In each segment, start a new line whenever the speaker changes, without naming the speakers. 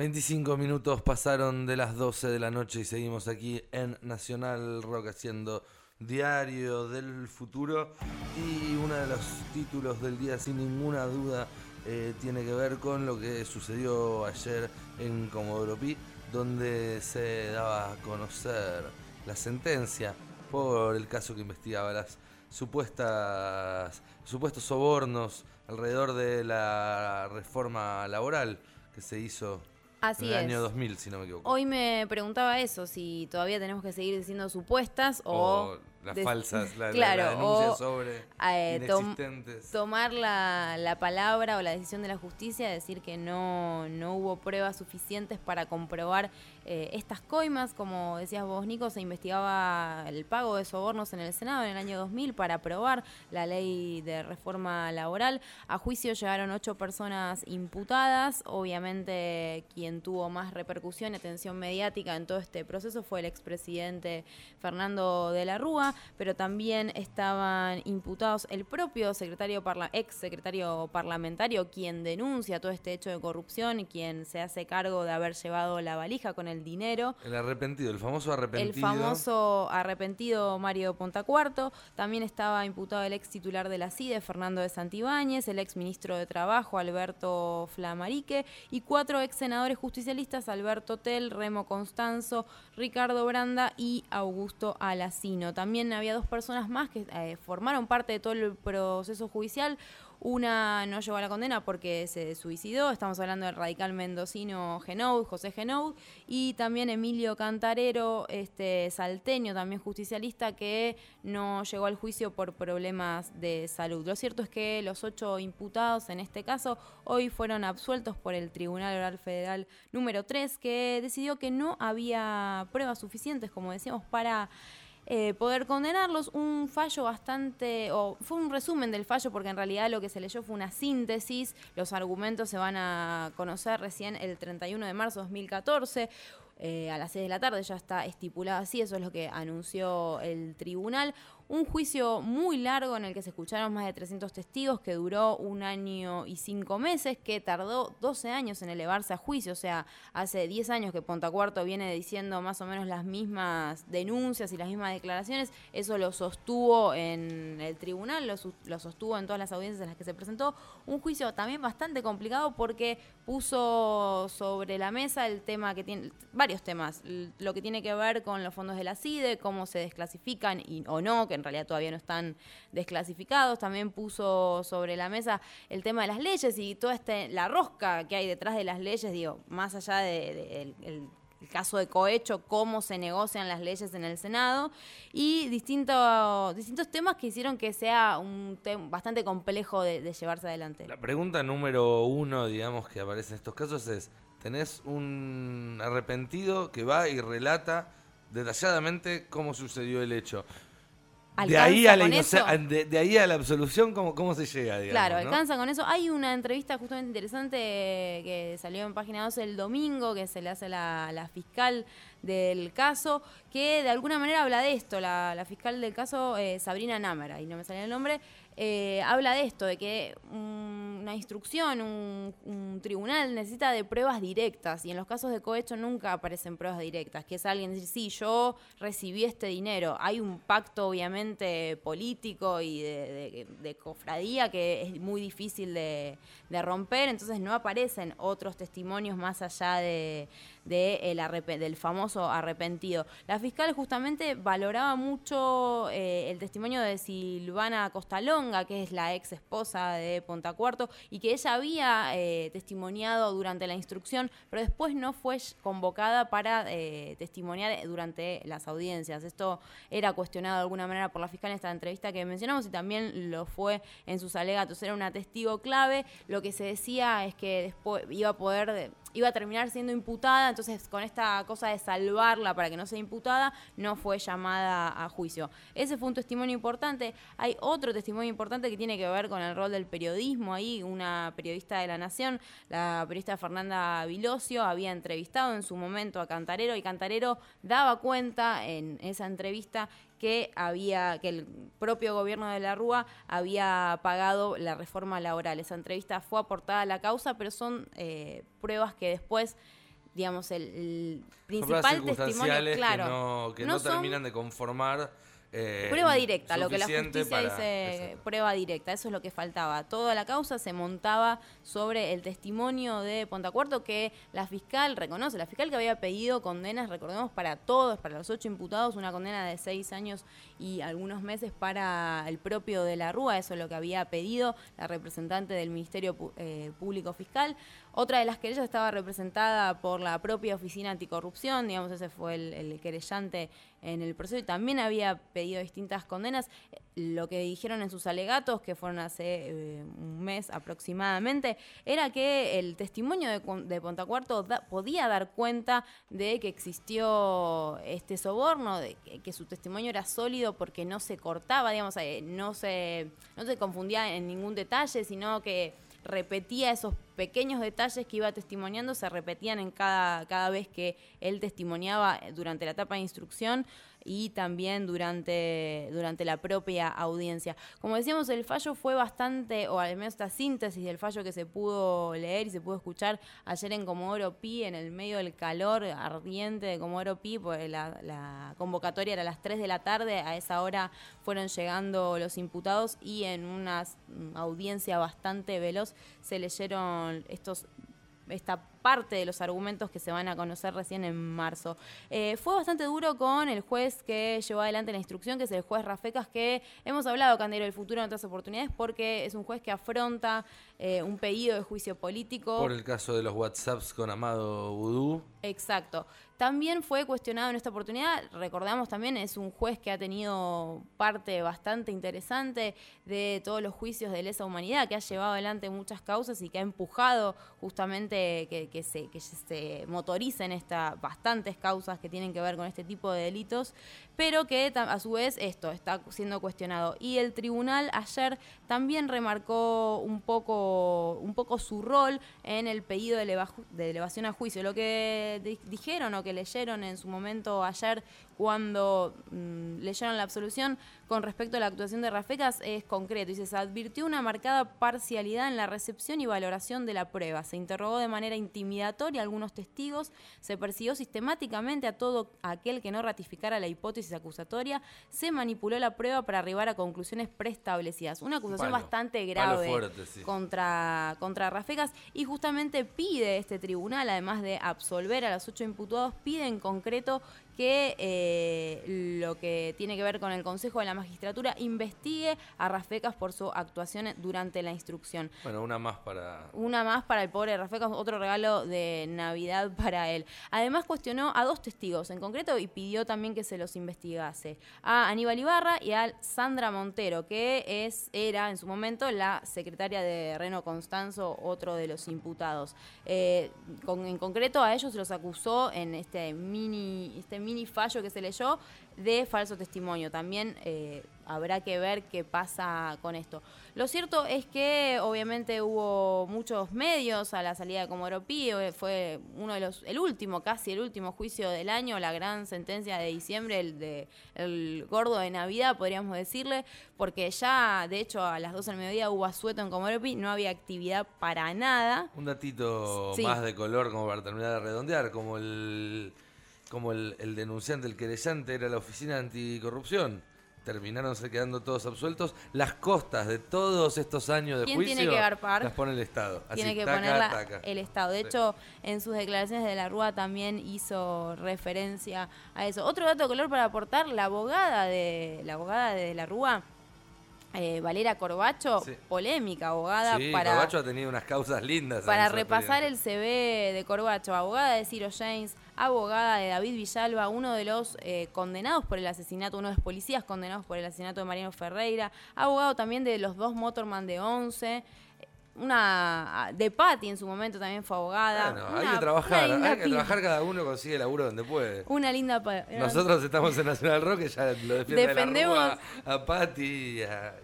25 minutos pasaron de las 12 de la noche y seguimos aquí en Nacional Rock haciendo Diario del Futuro. Y uno de los títulos del día, sin ninguna duda, eh, tiene que ver con lo que sucedió ayer en Comodoro Pi, donde se daba a conocer la sentencia por el caso que investigaba las supuestas supuestos sobornos alrededor de la reforma laboral que se hizo
Así
en el
es.
año 2000, si no me equivoco.
Hoy me preguntaba eso, si todavía tenemos que seguir diciendo supuestas o...
o las falsas, la, la-
Claro,
la denuncia
o,
sobre
eh, tom-
inexistentes.
tomar la, la palabra o la decisión de la justicia, decir que no, no hubo pruebas suficientes para comprobar eh, estas coimas. Como decías vos, Nico, se investigaba el pago de sobornos en el Senado en el año 2000 para aprobar la ley de reforma laboral. A juicio llegaron ocho personas imputadas. Obviamente, quien tuvo más repercusión y atención mediática en todo este proceso fue el expresidente Fernando de la Rúa, pero también estaban imputados el propio secretario parla ex secretario parlamentario, quien denuncia todo este hecho de corrupción y quien se hace cargo de haber llevado la valija con el dinero.
El arrepentido, el famoso arrepentido.
El famoso arrepentido Mario Pontacuarto. También estaba imputado el ex titular de la CIDE, Fernando de Santibáñez, el ex ministro de Trabajo, Alberto Flamarique, y cuatro ex senadores justicialistas, Alberto Tel, Remo Constanzo, Ricardo Branda y Augusto Alacino. También había dos personas más que eh, formaron parte de todo el proceso judicial. Una no llegó a la condena porque se suicidó. Estamos hablando del radical mendocino Genoud, José Genoud. Y también Emilio Cantarero, este salteño, también justicialista, que no llegó al juicio por problemas de salud. Lo cierto es que los ocho imputados en este caso hoy fueron absueltos por el Tribunal Oral Federal número 3, que decidió que no había pruebas suficientes, como decíamos, para eh, poder condenarlos. Un fallo bastante, o fue un resumen del fallo, porque en realidad lo que se leyó fue una síntesis. Los argumentos se van a conocer recién el 31 de marzo de 2014. Eh, a las 6 de la tarde ya está estipulado así, eso es lo que anunció el tribunal. Un juicio muy largo en el que se escucharon más de 300 testigos, que duró un año y cinco meses, que tardó 12 años en elevarse a juicio, o sea, hace 10 años que Pontacuarto viene diciendo más o menos las mismas denuncias y las mismas declaraciones, eso lo sostuvo en el tribunal, lo, lo sostuvo en todas las audiencias en las que se presentó, un juicio también bastante complicado porque puso sobre la mesa el tema que tiene, temas, lo que tiene que ver con los fondos de la CIDE, cómo se desclasifican y, o no, que en realidad todavía no están desclasificados, también puso sobre la mesa el tema de las leyes y toda este, la rosca que hay detrás de las leyes, digo, más allá de, de- el- caso de cohecho, cómo se negocian las leyes en el Senado y distintos distintos temas que hicieron que sea un tema bastante complejo de llevarse adelante.
La pregunta número uno, digamos, que aparece en estos casos es, ¿tenés un arrepentido que va y relata detalladamente cómo sucedió el hecho? De ahí,
¿Alcanza
a la de, de ahí a la absolución, ¿cómo, cómo se llega? Digamos,
Claro,
¿no?
alcanza con eso. Hay una entrevista justamente interesante que salió en página 12 el domingo, que se le hace la, la fiscal del caso, que de alguna manera habla de esto. La, la fiscal del caso, eh, Sabrina Námara, y no me sale el nombre, eh, habla de esto, de que un- una instrucción, un, un tribunal necesita de pruebas directas, y en los casos de cohecho nunca aparecen pruebas directas, que es alguien decir, sí, yo recibí este dinero. Hay un pacto, obviamente, político y de, cofradía que es muy difícil de, romper, entonces no aparecen otros testimonios más allá de, el del famoso arrepentido. La fiscal justamente valoraba mucho eh, el testimonio de Silvana Que es la ex esposa de Pontacuarto, y que ella había eh, testimoniado durante la instrucción, pero después no fue convocada para eh, testimoniar durante las audiencias. Esto era cuestionado de alguna manera por la fiscal en esta entrevista que mencionamos y también lo fue en sus alegatos. Era una testigo clave. Lo que se decía es que después iba a poder, iba a terminar siendo imputada, entonces con esta cosa de salvarla para que no sea imputada, no fue llamada a juicio. Ese fue un testimonio importante. Hay otro testimonio importante que tiene que ver con el rol del periodismo ahí. Una periodista de La Nación, la periodista Fernanda Vilosio, había entrevistado en su momento a Cantarero y Cantarero daba cuenta en esa entrevista que había que el propio gobierno de la Rúa había pagado la reforma laboral. Esa entrevista fue aportada a la causa, pero son eh, pruebas que después digamos, el, principal testimonio,
claro, que no, terminan de conformar
eh, prueba directa, lo que la justicia dice, prueba directa, eso es lo que faltaba. Toda la causa se montaba sobre el testimonio de Pontacuarto que la fiscal reconoce, la fiscal que había pedido condenas, recordemos, para todos, para los ocho imputados, una condena de seis años y algunos meses para el propio de la Rúa, eso es lo que había pedido la representante del Ministerio eh, Público Fiscal. Otra de las querellas estaba representada por la propia Oficina Anticorrupción, digamos, ese fue el, querellante en el proceso y también había pedido distintas condenas. Lo que dijeron en sus alegatos, que fueron hace eh, un mes aproximadamente, era que el testimonio de, de Pontacuarto podía dar cuenta de que existió este soborno, de que, su testimonio era sólido porque no se cortaba, digamos, eh, no, se, no se confundía en ningún detalle, sino que repetía esos pequeños detalles que iba testimoniando, se repetían en cada, cada vez que él testimoniaba durante la etapa de instrucción y también durante, durante la propia audiencia. Como decíamos, el fallo fue bastante, o al menos esta síntesis del fallo que se pudo leer y se pudo escuchar ayer en Comodoro Pi, en el medio del calor ardiente de Comodoro Pi, pues la, la convocatoria era a las 3 de la tarde, a esa hora fueron llegando los imputados y en una audiencia bastante veloz se leyeron estos esta parte de los argumentos que se van a conocer recién en marzo. Eh, fue bastante duro con el juez que llevó adelante la instrucción, que es el juez Rafecas, que hemos hablado, Candero, del futuro en otras oportunidades, porque es un juez que afronta eh, un pedido de juicio político.
Por el caso de los WhatsApps con Amado Vudú.
Exacto. También fue cuestionado en esta oportunidad, recordamos también, es un juez que ha tenido parte bastante interesante de todos los juicios de lesa humanidad, que ha llevado adelante muchas causas y que ha empujado justamente que, se, motoricen estas bastantes causas que tienen que ver con este tipo de delitos, pero que a su vez esto está siendo cuestionado. Y el tribunal ayer también remarcó un poco, un poco su rol en el pedido de, de elevación a juicio. Lo que dijeron o que leyeron en su momento ayer cuando mm, leyeron la absolución con respecto a la actuación de Rafecas es concreto. Dice, se advirtió una marcada parcialidad en la recepción y valoración de la prueba. Se interrogó de manera intimidatoria a algunos testigos, se persiguió sistemáticamente a todo aquel que no ratificara la hipótesis acusatoria, se manipuló la prueba para arribar a conclusiones preestablecidas. Una acusación bastante grave contra, contra Rafecas y justamente pide este tribunal, además de absolver a los ocho imputados, pide en concreto que eh, lo que tiene que ver con el Consejo de la Magistratura investigue a Rafecas por su actuación durante la instrucción.
Bueno, una más para...
Una más para el pobre Rafecas, otro regalo de Navidad para él. Además cuestionó a dos testigos en concreto y pidió también que se los investigase. A Aníbal Ibarra y a Sandra Montero, que es, era en su momento la secretaria de Reno Constanzo, otro de los imputados. Eh, en concreto a ellos los acusó en este mini, este mini fallo que se leyó de falso testimonio. También eh, habrá que ver qué pasa con esto. Lo cierto es que obviamente hubo muchos medios a la salida de Comodoro eh, fue uno de los, el último, casi el último juicio del año, la gran sentencia de diciembre, el de el gordo de Navidad, podríamos decirle, porque ya, de hecho, a las 12 del mediodía hubo asueto en Comodoro no había actividad para nada.
Un datito más de color como para terminar de redondear, como el como el, denunciante, el querellante era la oficina anticorrupción. Terminaron se quedando todos absueltos. Las costas de todos estos años de
¿Quién
juicio
tiene que
las pone el Estado.
tiene que ponerla el Estado. De hecho, en sus declaraciones de la Rúa también hizo referencia a eso. Otro dato de color para aportar, la abogada de la abogada de la Rúa eh, Valera Corbacho, polémica abogada
sí,
para.
Corbacho ha tenido unas causas lindas.
Para repasar el CV de Corbacho, abogada de Ciro James, abogada de David Villalba, uno de los eh, condenados por el asesinato, uno de los policías condenados por el asesinato de Mariano Ferreira, abogado también de los dos Motorman de Once una de Patti en su momento también fue abogada.
Bueno, hay que trabajar, hay que trabajar cada uno consigue laburo donde puede.
Una linda
Nosotros estamos en Nacional Rock y ya lo defendemos a, a Patti y a,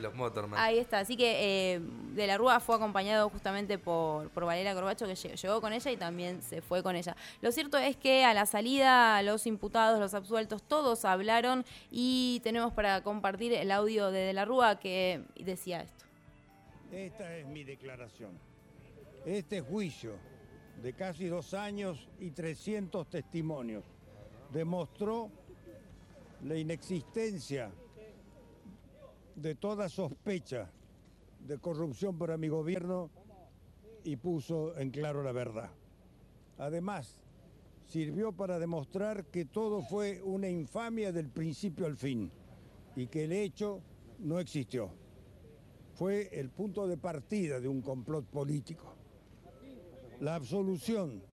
los Motorman.
Ahí está, así que eh, de la Rúa fue acompañado justamente por, por Valera Corbacho que llegó con ella y también se fue con ella. Lo cierto es que a la salida los imputados, los absueltos, todos hablaron y tenemos para compartir el audio de De la Rúa que decía esto.
Esta es mi declaración. Este juicio de casi dos años y 300 testimonios, demostró la inexistencia de toda sospecha de corrupción para mi gobierno y puso en claro la verdad. Además, sirvió para demostrar que todo fue una infamia del principio al fin y que el hecho no existió. Fue el punto de partida de un complot político. La absolución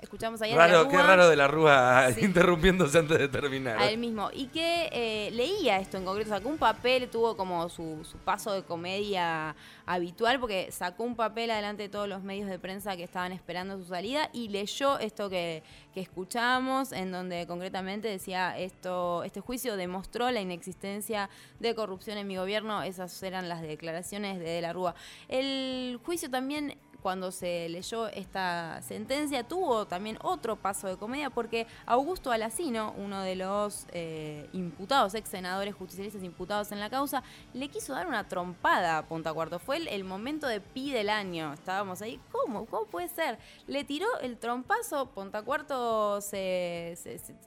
escuchamos, ayer
raro, Qué raro de la Rúa interrumpiéndose antes de terminar.
A él mismo. Y que eh, leía esto en concreto, sacó un papel, tuvo como su, paso de comedia habitual, porque sacó un papel adelante de todos los medios de prensa que estaban esperando su salida y leyó esto que, que escuchamos, en donde concretamente decía esto, este juicio demostró la inexistencia de corrupción en mi gobierno. Esas eran las declaraciones de, de la Rúa. El juicio también cuando se leyó esta sentencia, tuvo también otro paso de comedia porque Augusto Alacino, uno de los eh, imputados, ex senadores justicialistas imputados en la causa, le quiso dar una trompada a Punta Cuarto. Fue el, momento de pi del año. Estábamos ahí, ¿cómo? ¿Cómo puede ser? Le tiró el trompazo, Punta Cuarto se,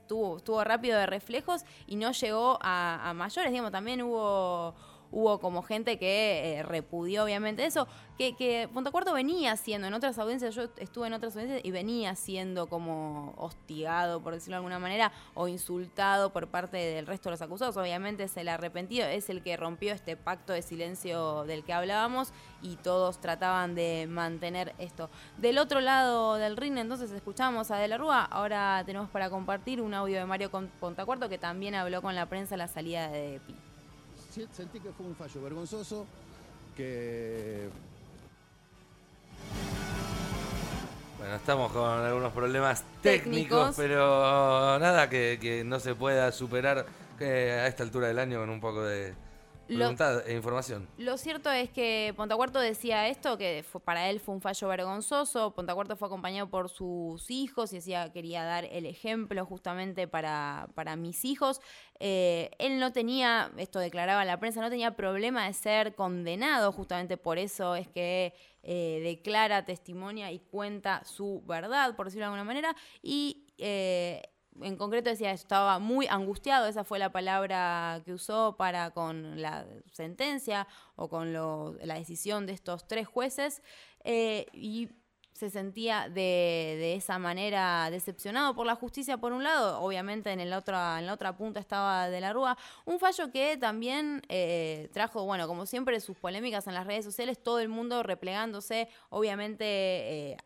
tuvo, tuvo rápido de reflejos y no llegó a, a mayores. Digamos, también hubo hubo como gente que eh, repudió obviamente eso, que, que Cuarto venía siendo, en otras audiencias, yo estuve en otras audiencias y venía siendo como hostigado, por decirlo de alguna manera, o insultado por parte del resto de los acusados. Obviamente es el arrepentido, es el que rompió este pacto de silencio del que hablábamos y todos trataban de mantener esto. Del otro lado del ring, entonces escuchamos a De la Rúa, ahora tenemos para compartir un audio de Mario Pontacuarto que también habló con la prensa a la salida de Pi
sentí que fue un fallo vergonzoso, que...
Bueno, estamos con algunos problemas técnicos, pero nada que, no se pueda superar eh, a esta altura del año con un poco de, Voluntad e información.
Lo cierto es que Pontacuarto decía esto, que para él fue un fallo vergonzoso. Pontacuarto fue acompañado por sus hijos y decía quería dar el ejemplo justamente para, para mis hijos. Eh, él no tenía, esto declaraba la prensa, no tenía problema de ser condenado, justamente por eso es que eh, declara, testimonia y cuenta su verdad, por decirlo de alguna manera. Y eh, en concreto decía, estaba muy angustiado, esa fue la palabra que usó para con la sentencia o con la decisión de estos tres jueces, eh, y se sentía de, esa manera decepcionado por la justicia por un lado, obviamente en, el otro, en la otra punta estaba de la Rúa, un fallo que también eh, trajo, bueno, como siempre, sus polémicas en las redes sociales, todo el mundo replegándose, obviamente... Eh,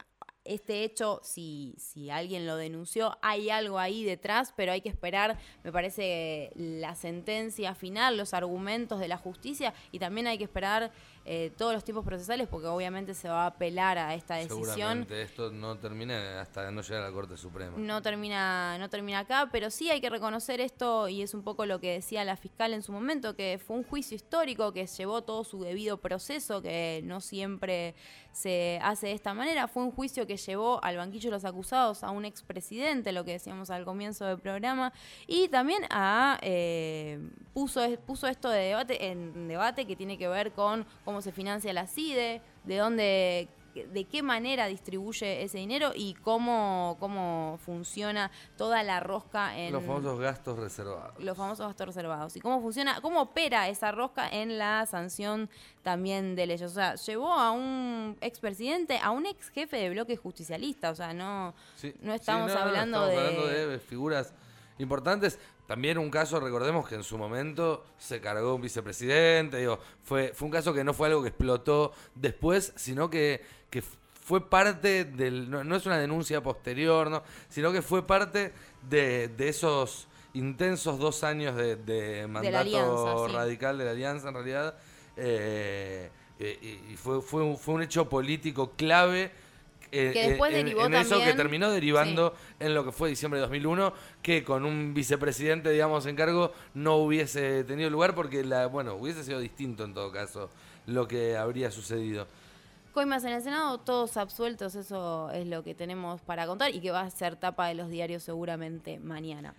este hecho, si, si alguien lo denunció, hay algo ahí detrás, pero hay que esperar, me parece, la sentencia final, los argumentos de la justicia y también hay que esperar eh, todos los tiempos procesales porque obviamente se va a apelar a esta decisión.
Seguramente esto no termina hasta no llegar a la Corte Suprema.
No termina, no termina acá, pero sí hay que reconocer esto y es un poco lo que decía la fiscal en su momento, que fue un juicio histórico que llevó todo su debido proceso, que no siempre se hace de esta manera. Fue un juicio que llevó al banquillo de los acusados a un expresidente, lo que decíamos al comienzo del programa, y también a eh, puso, puso esto de debate en debate que tiene que ver con cómo se financia la CIDE, de dónde de qué manera distribuye ese dinero y cómo, cómo funciona toda la rosca en...
Los famosos gastos reservados.
Los famosos gastos reservados. Y cómo funciona, cómo opera esa rosca en la sanción también de leyes. O sea, llevó a un expresidente, a un ex jefe de bloque justicialista. O sea, no, no estamos hablando
de... hablando de figuras importantes. También un caso, recordemos que en su momento se cargó un vicepresidente, digo, fue, fue un caso que no fue algo que explotó después, sino que, que fue parte del, no, es una denuncia posterior, ¿no? sino que fue parte de, de esos intensos dos años de, mandato radical de la alianza en realidad, eh, eh, y fue, fue, un, fue un hecho político clave
que eh, después en, derivó
eso que terminó derivando en lo que fue diciembre de 2001, que con un vicepresidente, digamos, en cargo no hubiese tenido lugar porque, la, bueno, hubiese sido distinto en todo caso lo que habría sucedido.
Coimas en el Senado, todos absueltos, eso es lo que tenemos para contar y que va a ser tapa de los diarios seguramente mañana.